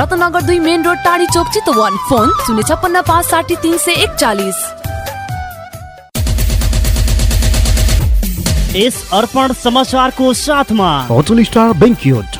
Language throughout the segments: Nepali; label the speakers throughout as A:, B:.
A: रत्नगर दुई मेन रोड टाढी चोक चितवन। फोन शून्य छप्पन्न पाँच साठी तिन सय एकचालिस।
B: यस अर्पण समाचारको साथमा।
C: होटल स्टार बेङ्क्युट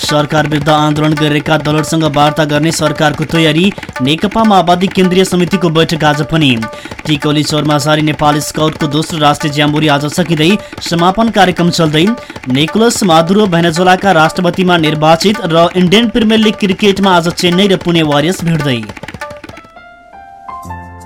B: सरकार विरुद्ध आन्दोलन गरिरहेका दलहरूसँग वार्ता गर्ने सरकारको तयारी नेकपा माओवादी केन्द्रीय समितिको बैठक आज पनि। टिकौली चौरमा जारी नेपाल स्काउटको दोस्रो राष्ट्रिय ज्याम्बोरी आज सकिँदै समापन कार्यक्रम चल्दै नेकुलस मादुरो भेनेजोलाका राष्ट्रपतिमा निर्वाचित र इन्डियन प्रिमियर लिग क्रिकेटमा आज चेन्नई र पुणे वारियर्स भिड्दै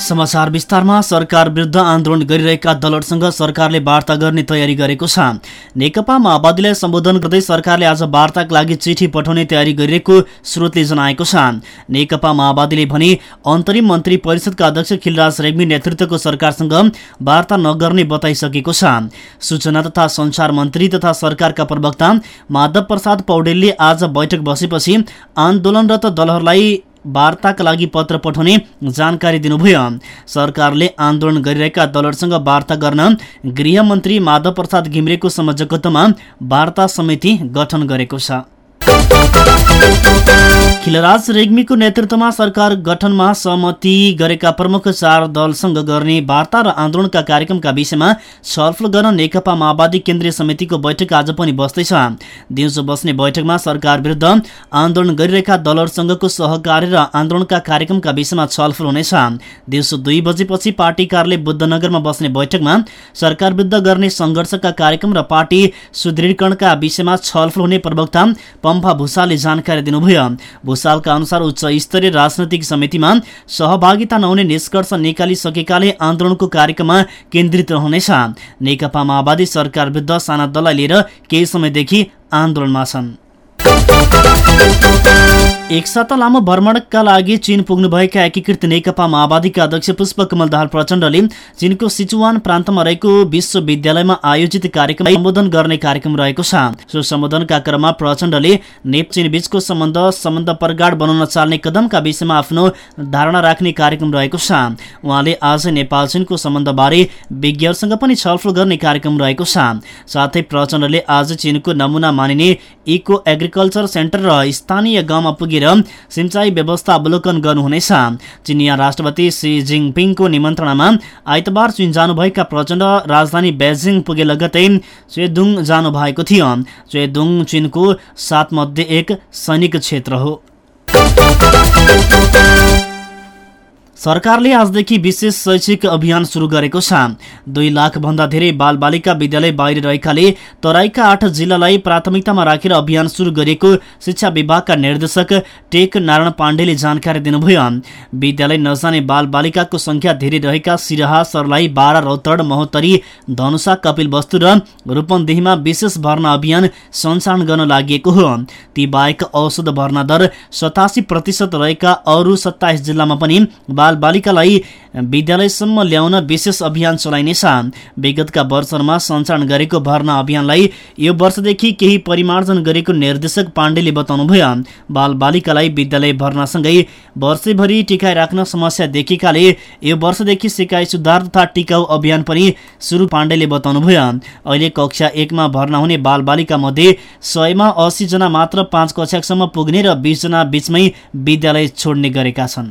B: समाचार विस्तारमा सरकार विरुद्ध आन्दोलन गरिरहेका दलहरूसँग सरकारले वार्ता गर्ने तयारी गरेको छ। नेकपा माओवादीलाई सम्बोधन गर्दै सरकारले आज वार्ताका लागि चिठी पठाउने तयारी गरिरहेको स्रोतले जनाएको छ। नेकपा माओवादीले भने अन्तरिम मन्त्री परिषदका अध्यक्ष खिलराज रेग्मी नेतृत्वको सरकारसँग वार्ता नगर्ने बताइसकेको छ। सूचना तथा संचार मन्त्री तथा सरकारका प्रवक्ता माधव प्रसाद पौडेलले आज बैठक बसेपछि आन्दोलनरत दलहरूलाई वार्ताका लागि पत्र पठाउने जानकारी दिनुभयो। सरकारले आन्दोलन गरिरहेका दलहरूसँग वार्ता गर्न गृहमन्त्री माधव प्रसाद घिमिरेको संयोजकत्वमा वार्ता समिति गठन गरेको छ। खिलराज रेग्मीको नेतृत्वमा सरकार गठनमा सहमति गरेका प्रमुख चार दलसँग गर्ने वार्ता र आन्दोलनका कार्यक्रमका विषयमा छलफल गर्न नेकपा माओवादी केन्द्रीय समितिको बैठक आज पनि बस्दैछ। दिउँसो बस्ने बैठकमा सरकार विरुद्ध आन्दोलन गरिरहेका दलहरूसँगको सहकारी र आन्दोलनका कार्यक्रमका विषयमा छलफल हुनेछ। दिउँसो दुई बजेपछि पार्टी कार्यालय बुद्धनगरमा बस्ने बैठकमा सरकार विरुद्ध गर्ने सङ्घर्षका कार्यक्रम र पार्टी सुदृढीकरणका विषयमा छलफल हुने प्रवक्ता पम्फा भूषालले जानकारी दिनुभयो। भूषालका अनुसार उच्च स्तरीय राजनैतिक समितिमा सहभागिता नहुने निष्कर्ष निकालिसकेकाले आन्दोलनको कार्यक्रममा केन्द्रित रहनेछ। नेकपा माओवादी सरकार विरुद्ध साना दललाई लिएर केही समयदेखि आन्दोलनमा छन्। एक साता लामो भ्रमणका लागि चीन पुग्नुभएका एकीकृत नेकपा माओवादीका अध्यक्ष पुष्पकमल दाहाल प्रचण्डले चीनको सिचुवान प्रान्तमा रहेको विश्वविद्यालयमा आयोजित कार्यक्रम सम्बोधन गर्ने कार्यक्रम रहेको छ। सो सम्बोधनका क्रममा प्रचण्डले नेप चीन बीचको सम्बन्ध सम्बन्ध प्रगाड बनाउन चाल्ने कदमका विषयमा आफ्नो धारणा राख्ने कार्यक्रम रहेको छ। उहाँले आज नेपाल चीनको सम्बन्धबारे विज्ञहरूसँग पनि छलफल गर्ने कार्यक्रम रहेको छ। साथै प्रचण्डले आज चीनको नमुना मानिने इको एग्रिकल्चर सेन्टर र स्थानीय गाउँमा पुगे पुगेर सिंचाई व्यवस्था अवलोकन गर्नुहुनेछ। चिनिया राष्ट्रपति सी जिङपिङको निमन्त्रणामा आइतबार चीन जानुभएका प्रचण्ड राजधानी बेजिङ पुगे लगतै चेदुङ जानुभएको थियो। चेदुङ चीनको सात मध्ये एक सैनिक क्षेत्र हो। सरकारले आजदेखि विशेष शैक्षिक अभियान सुरु गरेको छ। दुई लाख भन्दा धेरै बालबालिका विद्यालय बाहिर रहेकाले तराईका आठ जिल्लालाई प्राथमिकतामा राखेर अभियान सुरु गरिएको शिक्षा विभागका निर्देशक टेक नारायण पाण्डेले जानकारी दिनुभयो। विद्यालय नजाने बालबालिकाको संख्या धेरै रहेका सिराहा सर्लाही बारा रौतड महोत्तरी धनुषा कपिल वस्तु र रूपन्देहीमा विशेष भर्ना अभियान सञ्चालन गर्न लागि हो। ती बाहेक औषध भर्ना दर सतासी प्रतिशत रहेका अरू सत्ताइस जिल्लामा पनि बाल बालिकालाई विद्यालयसम्म ल्याउन विशेष अभियान चलाइनेछ। विगतका वर्षहरूमा सञ्चालन गरेको भर्ना अभियानलाई यो वर्षदेखि केही परिमार्जन गरेको निर्देशक पाण्डेले बताउनुभयो। बाल बालिकालाई विद्यालय भर्नासँगै वर्षैभरि टिकाइ राख्न समस्या देखेकाले यो वर्षदेखि सिकाइ सुधार तथा टिकाउ अभियान पनि सुरु पाण्डेले बताउनुभयो। अहिले कक्षा एकमा भर्ना हुने बाल बालिका मध्ये सयमा जना मात्र पाँच कक्षासम्म पुग्ने र बिसजना बीचमै विद्यालय छोड्ने गरेका छन्।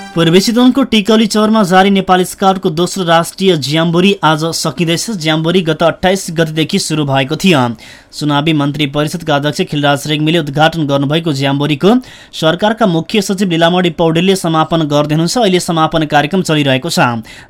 B: पूर्वी चितवनको टिकौली चौरमा जारी नेपाली स्काउटको दोस्रो राष्ट्रिय ज्याम्बोरी आज सकिँदैछ। ज्याम्बोरी गत अठाइस गतिदेखि सुरु भएको थियो। चुनावी मन्त्री परिषदका अध्यक्ष खिलराज रेग्मीले उद्घाटन गर्नुभएको ज्याम्बोरीको सरकारका मुख्य सचिव लिलामणी पौडेलले समापन गर्दै हुनुहुन्छ। अहिले समापन कार्यक्रम चलिरहेको छ।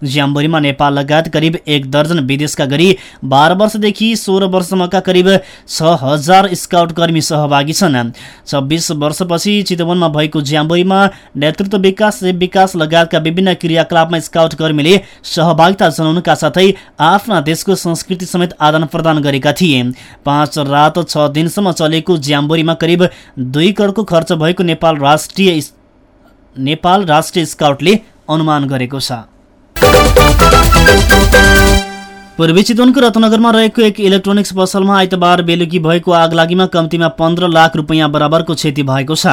B: ज्याम्बोरीमा नेपाल लगायत करिब एक दर्जन विदेशका गरी बाह्र वर्षदेखि सोह्र वर्षसम्मका करिब छ हजार स्काउट कर्मी सहभागी छन्। छब्बिस वर्षपछि चितवनमा भएको ज्याम्बोरीमा नेतृत्व विकास विकास लगायतका विभिन्न क्रियाकलापमा स्काउट कर्मीले सहभागिता जनाउनुका साथै आफ्ना देशको संस्कृति समेत आदान प्रदान गरेका थिए। पाँच रात छ दिनसम्म चलेको ज्याम्बोरीमा करिब दुई करोडको खर्च भएको नेपाल राष्ट्रिय नेपाल राष्ट्रिय स्काउटले अनुमान गरेको छ। पूर्वी चितवनको रत्नगरमा रहेको एक इलेक्ट्रोनिक्स पसलमा आइतबार बेलुकी भएको आगलागीमा कम्तीमा पन्ध्र लाख रुपियाँ बराबरको क्षति भएको छ।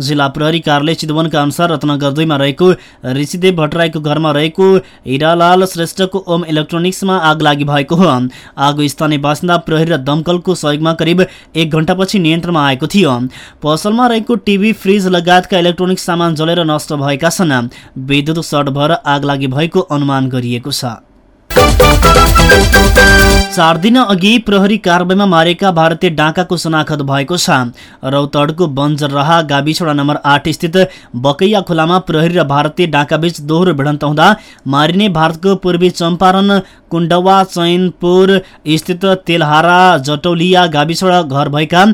B: जिल्ला प्रहरी कार्यालय चितवनका अनुसार रत्नगर दुईमा रहेको ऋषिदेव भट्टराईको घरमा रहेको हिरालाल श्रेष्ठको ओम इलेक्ट्रोनिक्समा आग लागि भएको हो। आगो स्थानीय बासिन्दा प्रहरी र दमकलको सहयोगमा करिब एक घण्टापछि नियन्त्रणमा आएको थियो। पसलमा रहेको टिभी फ्रिज लगायतका इलेक्ट्रोनिक्स सामान जलेर नष्ट भएका छन्। विद्युत सर्ट भएर आग लागि भएको अनुमान गरिएको छ। चार दिन अघि प्रहरी कारवाहीमा मारेका भारतीय डाँकाको शनाखत भएको छ रौतडको बन्जरराहा गाविछोडा नम्बर आठ स्थित बकैया खोलामा प्रहरी र भारतीय डाँकाबीच दोहोरो भिडन्त हुँदा मारिने भारतको पूर्वी चम्पारण कुण्डवा चैनपुर स्थित तेलहारा जटौलिया गाविछोडा घर भएका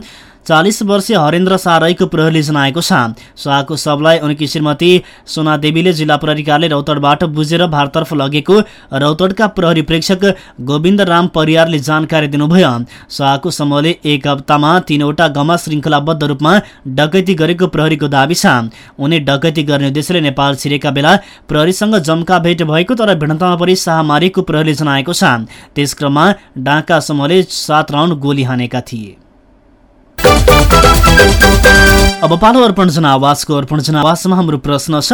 B: चालिस वर्षीय हरेन्द्र सारईको प्रहरीले जनाएको छ। शाहको शवलाई उनकी श्रीमती सोना देवीले जिल्ला प्रहरी कार्यालय रौतडबाट बुझेर भारततर्फ लगेको रौतडका प्रहरी प्रेक्षक गोविन्द राम परियारले जानकारी दिनुभयो। शाहको समूहले एक हप्तामा तीनवटा गाउँमा श्रृङ्खलाबद्ध रूपमा डकैती गरेको प्रहरीको दावी छ। उनी डकैती गर्ने उद्देश्यले नेपाल छिरेका बेला प्रहरीसँग जम्का भेट भएको तर भिडन्तमा परि शाह मारेको प्रहरीले जनाएको छ। त्यसक्रममा डाँका समूहले सात राउन्ड गोली हानेका थिए। अब पालो अर्पण जनावासको अर्पण जनावासमा हाम्रो प्रश्न छ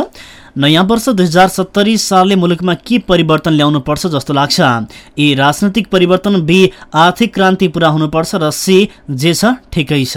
B: नयाँ वर्ष दुई हजार सत्तरी सालले मुलुकमा के परिवर्तन ल्याउनु पर्छ जस्तो लाग्छ? ए राजनैतिक परिवर्तन बी आर्थिक क्रान्ति पुरा हुनुपर्छ र सी जे छ ठिकै छ।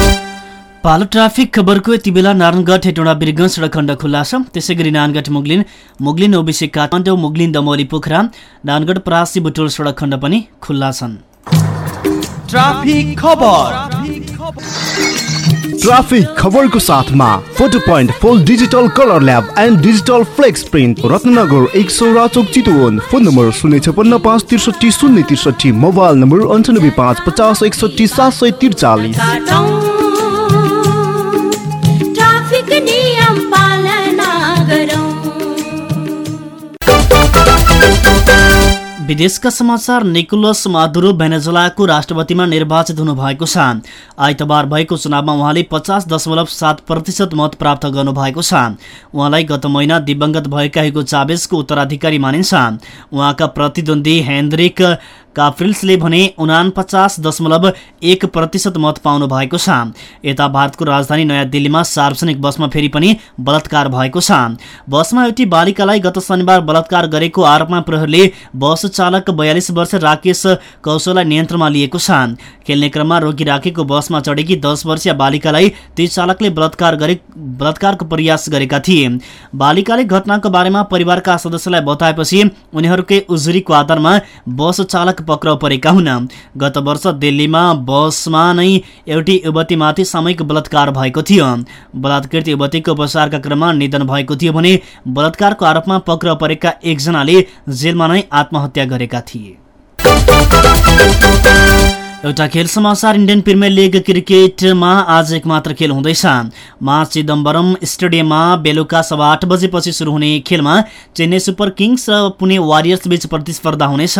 B: पालो ट्राफिक खबरको यति बेला नारायणगढ हेटौँडा बिरगञ्ज सडक खण्ड खुल्ला छ त्यसै गरी नानगढ मुगलिन मुगलिन ओबिसी काठमाडौँ मुगलिन दमोली पोखरा नानगढ परासी बुटोल सडक खण्ड पनि खुल्ला छन्
D: ट्राफिक खबर।
C: ट्राफिक खबरको साथमा photo point full digital colour lab and digital flex print Ratnagar एक सौ राचोक चितवन। फोन नम्बर शून्य छपन्न पाँच त्रिसठी शून्य त्रिसठी मोबाइल नम्बर अन्ठानब्बे पाँच पचास एकसठी सात सय त्रिचालिस।
B: विदेशका समाचार निकोलस मादुरो भेनेजुलाको राष्ट्रपतिमा निर्वाचित हुनुभएको छ। आइतबार भएको चुनावमा उहाँले पचास दशमलव सात प्रतिशत मत प्राप्त गर्नुभएको छ। उहाँलाई गत महिना दिवंगत भएका हिगो चाबेजको उत्तराधिकारी मानिन्छ। उहाँका प्रतिद्वन्दी हेन्द्रिक काफ्रिल्सले भने उनापचास दशमलव एक प्रतिशत मत पाउनु भएको छ। यता भारतको राजधानी नयाँ दिल्लीमा सार्वजनिक बसमा फेरि पनि बलात्कार भएको छ। बसमा एउटी बालिकालाई गत शनिबार बलात्कार गरेको आरोपमा प्रहरीले बस चालक बयालिस वर्ष राकेश कौशललाई नियन्त्रणमा लिएको छ। खेल्ने क्रममा रोकी राखेको बसमा चढेकी दस वर्षीय बालिकालाई ती चालकले बलात्कार गरे बलात्कारको प्रयास गरेका थिए। बालिकाले घटनाको बारेमा परिवारका सदस्यलाई बताएपछि उनीहरूकै उजुरीको आधारमा बस चालक पक्राउ परेका हुन्। गत वर्ष दिल्लीमा बसमा नै एउटी युवतीमाथि सामूहिक बलात्कार भएको थियो। बलात्कृत युवतीको उपचारका क्रममा निधन भएको थियो भने बलात्कारको आरोपमा पक्राउ परेका एकजनाले जेलमा नै आत्महत्या गरेका थिए। एउटा खेल समाचार इन्डियन प्रिमियर लिग क्रिकेटमा आज एक मात्र खेल हुँदैछ। मा चिदम्बरम स्टेडियममा बेलुका सभा आठ बजेपछि सुरु हुने खेलमा चेन्नई सुपर किङ्स र पुणे वारियर्स बीच प्रतिस्पर्धा हुनेछ।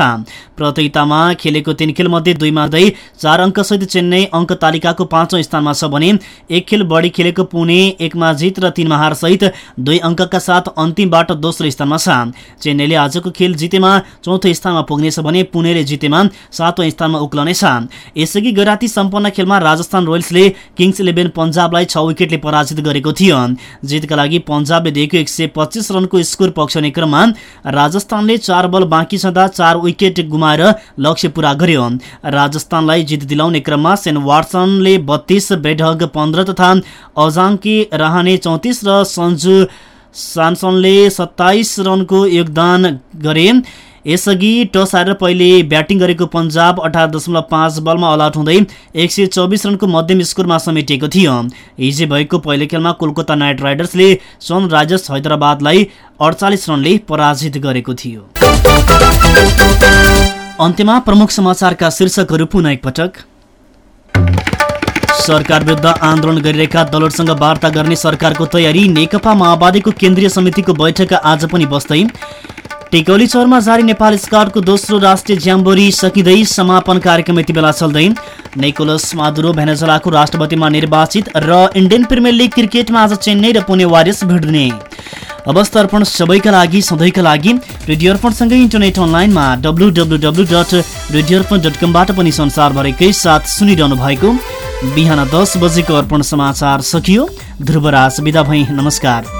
B: प्रतियोगितामा खेलेको तीन खेलमध्ये दुईमा हुँदै चार अङ्कसहित चेन्नई अङ्क तालिकाको पाँचौँ स्थानमा छ भने एक खेल बढी खेलेको पुणे एकमा जित र तीनमा हार सहित दुई अङ्कका साथ अन्तिमबाट दोस्रो स्थानमा छ। चेन्नईले आजको खेल जितेमा चौथो स्थानमा पुग्नेछ भने पुणेले जितेमा सातौँ स्थानमा उक्लनेछ। यसअघि गैराती सम्पन्न खेलमा राजस्थान रोयल्सले किङ्स इलेभेन पन्जाबलाई छ विकेटले पराजित गरेको थियो। जितका लागि पन्जाबले दिएको एक सय पच्चिस रनको स्कोर पक्षाउने क्रममा राजस्थानले चार बल बाँकी छँदा चार विकेट गुमाएर लक्ष्य पूरा गर्यो। राजस्थानलाई जित दिलाउने क्रममा सेन वाट्सनले बत्तीस बेडहग पन्ध्र तथा अजाङ्की राहाने चौतिस र सन्जु सामसनले सत्ताइस रनको योगदान गरे। यसअघि टस हारेर पहिले ब्याटिङ गरेको पन्जाब अठार दशमलव पाँच बलमा अलआउट हुँदै एक सय चौबिस रनको मध्यम स्कोरमा समेटिएको थियो। हिजो भएको पहिलो खेलमा कोलकाता नाइट राइडर्सले सनराइजर्स हैदराबादलाई अडचालिस रनले पराजित गरेको थियो। अन्त्यमा प्रमुख समाचारका शीर्षकहरू पुनः एकपटक सरकार विरुद्ध आन्दोलन गरिरहेका दलहरूसँग वार्ता गर्ने सरकारको तयारी नेकपा माओवादीको केन्द्रीय समितिको बैठक आज पनि बस्दै टेकौली चौरमा जारी नेपाल स्काउटको दोस्रो राष्ट्रिय ज्याम्बोरी सकिँदै समापन कार्यक्रम यति बेला चल्दै नेकोलस मादुरो भेनेजलाको राष्ट्रपतिमा निर्वाचित र इन्डियन प्रिमियर लिग क्रिकेटमा आज चेन्नई र पुणे वारियर्स भिड्ने अवस्था अर्पण सबैका लागि सधैँका लागि रेडियो अर्पणसँगै इन्टरनेट अनलाइनमा W W W dot radio Arpan dot कमबाट पनि संसारभरिकै साथ सुनिरहनु भएको बिहान दस बजेको अर्पण समाचार सकियो। ध्रुवराज बिदा भई नमस्कार।